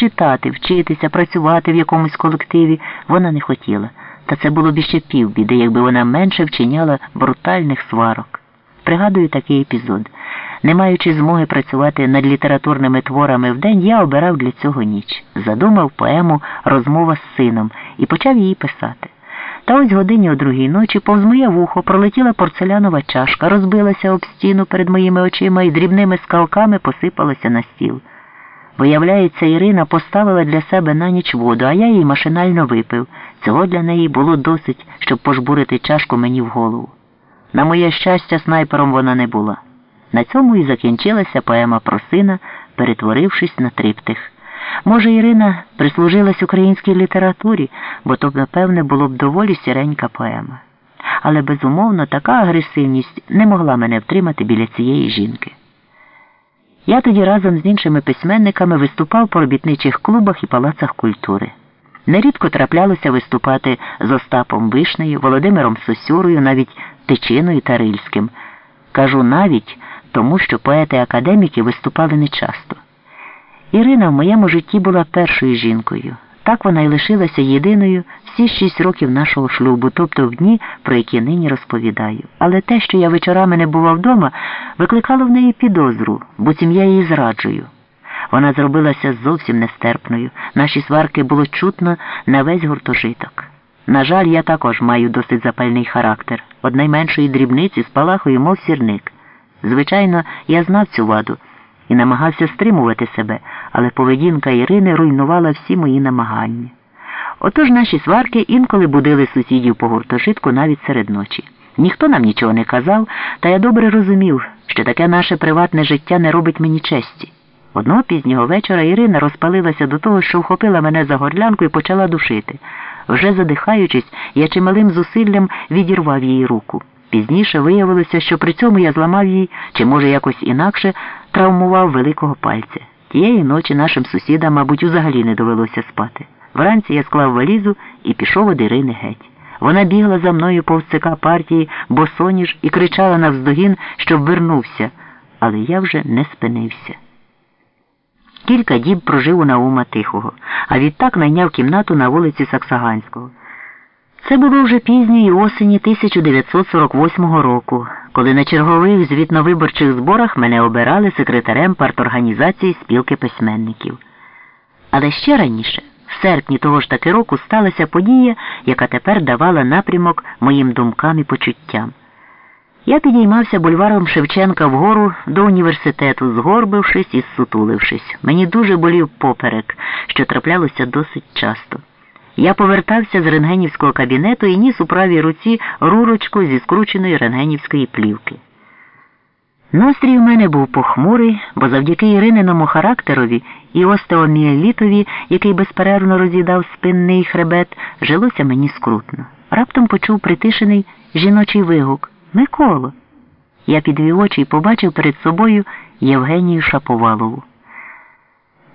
читати, вчитися, працювати в якомусь колективі вона не хотіла. Та це було б іще півбіди, якби вона менше вчиняла брутальних сварок. Пригадую такий епізод. Не маючи змоги працювати над літературними творами вдень, я обирав для цього ніч. Задумав поему Розмова з сином і почав її писати. Та ось годині о другій ночі повз моє вухо пролетіла порцелянова чашка, розбилася об стіну перед моїми очима і дрібними скалками посипалася на стіл. Виявляється, Ірина поставила для себе на ніч воду, а я її машинально випив. Цього для неї було досить, щоб пожбурити чашку мені в голову. На моє щастя, снайпером вона не була. На цьому і закінчилася поема про сина, перетворившись на триптих. Може, Ірина прислужилась українській літературі, бо то, напевне, було б доволі сіренька поема. Але, безумовно, така агресивність не могла мене втримати біля цієї жінки. Я тоді разом з іншими письменниками виступав по робітничих клубах і палацах культури. Нерідко траплялося виступати з Остапом Вишнею, Володимиром Сосюрою, навіть Тичиною та Рильським. Кажу навіть тому, що поети-академіки виступали нечасто. Ірина в моєму житті була першою жінкою. Так вона й лишилася єдиною всі шість років нашого шлюбу, тобто в дні, про які нині розповідаю. Але те, що я вечорами не бував вдома, викликало в неї підозру, бо я її зраджую. Вона зробилася зовсім нестерпною. Наші сварки було чутно на весь гуртожиток. На жаль, я також маю досить запальний характер. Од найменшої дрібниці спалахую, мов сірник. Звичайно, я знав цю ваду і намагався стримувати себе, але поведінка Ірини руйнувала всі мої намагання. Отож наші сварки інколи будили сусідів по гуртожитку навіть серед ночі. Ніхто нам нічого не казав, та я добре розумів, що таке наше приватне життя не робить мені честі. Одного пізнього вечора Ірина розпалилася до того, що вхопила мене за горлянку і почала душити. Вже задихаючись, я чималим зусиллям відірвав її руку. Пізніше виявилося, що при цьому я зламав їй, чи, може, якось інакше, травмував великого пальця. Тієї ночі нашим сусідам, мабуть, взагалі не довелося спати. Вранці я склав валізу і пішов від Ірини геть. Вона бігла за мною повз ЦК партії, босоніж і кричала навздогін, щоб вернувся, але я вже не спинився. Кілька діб прожив у Наума Тихого, а відтак найняв кімнату на вулиці Саксаганського. Це було вже пізньої осені 1948 року, коли на чергових звітновиборчих зборах мене обирали секретарем парторганізації спілки письменників. Але ще раніше, в серпні того ж таки року, сталася подія, яка тепер давала напрямок моїм думкам і почуттям. Я підіймався бульваром Шевченка вгору до університету, згорбившись і сутулившись. Мені дуже болів поперек, що траплялося досить часто. Я повертався з рентгенівського кабінету і ніс у правій руці рурочку зі скрученої рентгенівської плівки. Настрій у мене був похмурий, бо завдяки Ірининому характерові і остеоміелітові, який безперервно роз'їдав спинний хребет, жилося мені скрутно. Раптом почув притишений жіночий вигук Миколо. Я підвів очі і побачив перед собою Євгенію Шаповалову.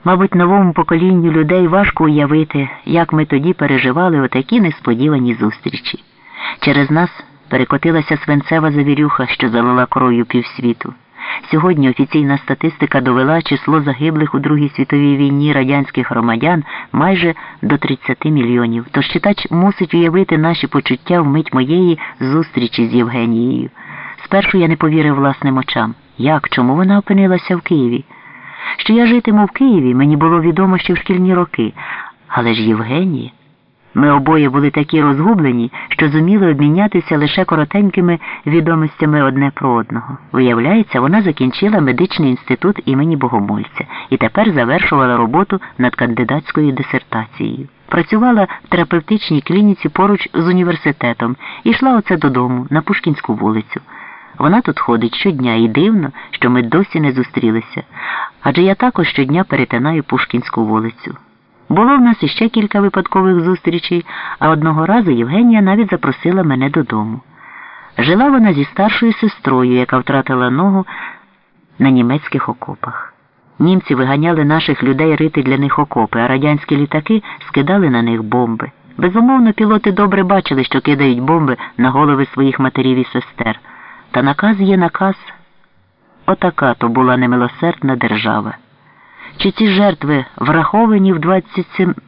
Мабуть, новому поколінню людей важко уявити, як ми тоді переживали отакі несподівані зустрічі. Через нас перекотилася свинцева завірюха, що залила кров'ю півсвіту. Сьогодні офіційна статистика довела число загиблих у Другій світовій війні радянських громадян майже до 30 мільйонів. Тож читач мусить уявити наші почуття в мить моєї зустрічі з Євгенією. Спершу я не повірив власним очам. Як? Чому вона опинилася в Києві? Що я житиму в Києві, мені було відомо ще в шкільні роки. Але ж Євгенія. Ми обоє були такі розгублені, що зуміли обмінятися лише коротенькими відомостями одне про одного. Виявляється, вона закінчила медичний інститут імені Богомольця і тепер завершувала роботу над кандидатською дисертацією. Працювала в терапевтичній клініці поруч з університетом і йшла оце додому на Пушкінську вулицю. Вона тут ходить щодня і дивно, що ми досі не зустрілися, адже я також щодня перетинаю Пушкінську вулицю. Було в нас іще кілька випадкових зустрічей, а одного разу Євгенія навіть запросила мене додому. Жила вона зі старшою сестрою, яка втратила ногу на німецьких окопах. Німці виганяли наших людей рити для них окопи, а радянські літаки скидали на них бомби. Безумовно, пілоти добре бачили, що кидають бомби на голови своїх матерів і сестер. Та наказ є наказ. Отака то була немилосердна держава. Чи ці жертви враховані в 27